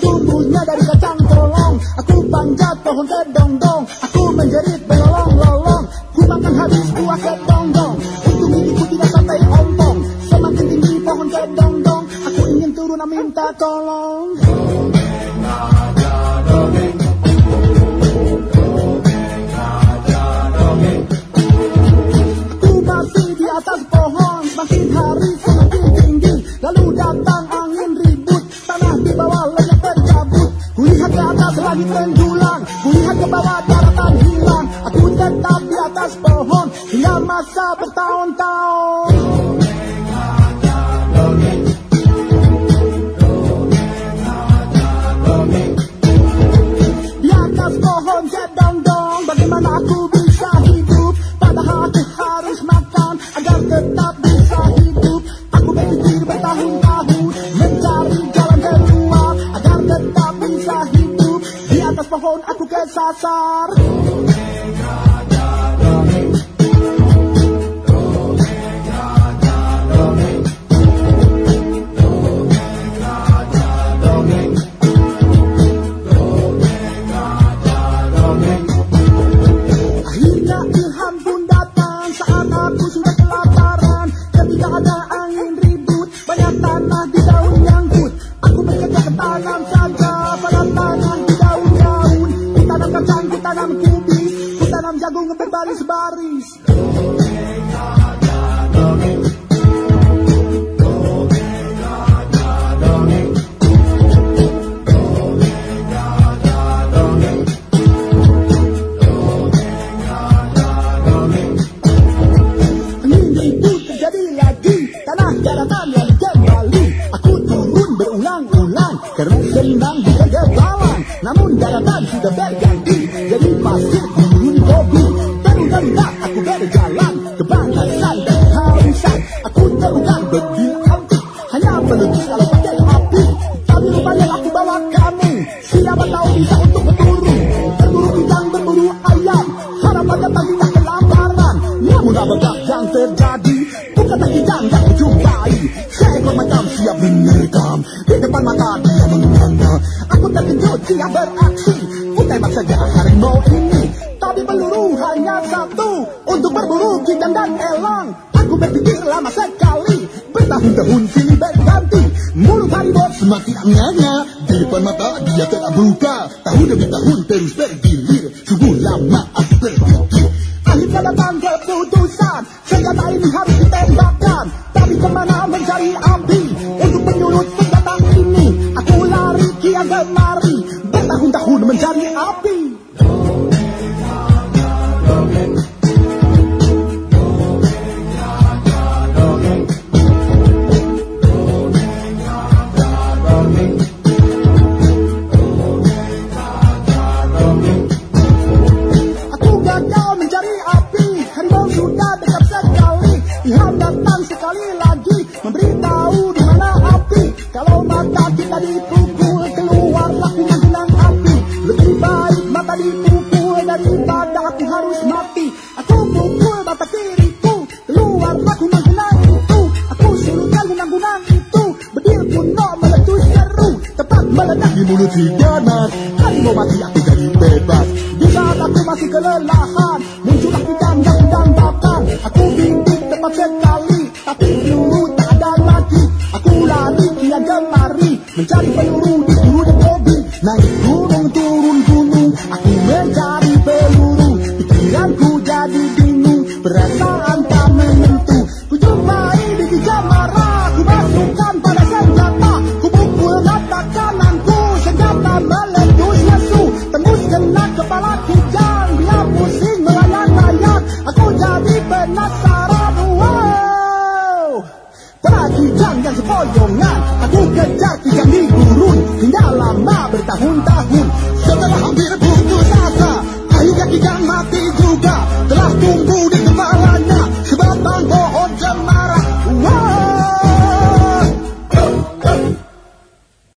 Putusnya dari kacang tolong Aku panjat pohon kedong-dong Aku menjerit belolong-lolong Ku makan habis buah kedong-dong Untung gigiku tidak sampai ompong. Semakin tinggi pohon kedong-dong Aku ingin turun minta tolong menjulang Kulihat ke bawah daratan hilang. Aku tetap di atas pohon Hingga masa bertahun-tahun. Di atas pohon kedong-dong Bagaimana aku bisa hidup? Padahal aku harus makan Agar tetap bisa hidup. Aku berpikir bertahun-tahun afka saar tanam jagung terjadi lagi Tanah daratan Berjalan Kebatasan dan hausan Aku terukan bedil antik Hanya melukis kalau pakai api. Tapi rupanya aku bawa kamu. Siapa tahu bisa untuk berburu Berburu bintang, berburu ayam. Harapannya bagi tak kelaparan. Namun apakah yang terjadi? Bukan lagi yang kujumpai Seekor macam siap menerkam Di depan mata dia menganga Aku terkejut dia beraksi. Kutembak saja harimau ini Tapi peluru hanya satu Untuk berburu kijang dan elang. Aku berpikir lama sekali Bertahun-tahun silih berganti. Mulut harimau semakin anganya Di depan mata dia tak buka. Tahun demi tahun terus bergilir Sungguh lama aku berpikir. Akhirnya datang keputusan Senjata ini harus ditembakkan. Tapi ke mana mencari api? Untuk menyulut senjata ini Aku lari kian kemari. Bertahun-tahun mencari api Datang sekali lagi Memberitahu di mana api. Kalau mata kita dipukul Keluarlah kunang-kunang api. Lebih baik mata dipukul Daripada aku harus mati. Aku pukul mata kiriku Keluarlah kunang-kunang itu. Aku sulitkan kunang-kunang itu Bedil kuno meletus seru. Tepat meledak di mulut si ganas Harimau mati aku jadi bebas. Di saat aku masih kelelahan kemari Mencari peluru di guru dan hobi Naik gunung turun gunung Aku mencari peluru. Pikiranku jadi bingung Perasaan Para kijang yang sepoyongan Aku kejar kijang di gurun Hingga lama bertahun-tahun Setelah hampir putus asa Akhirnya kijang mati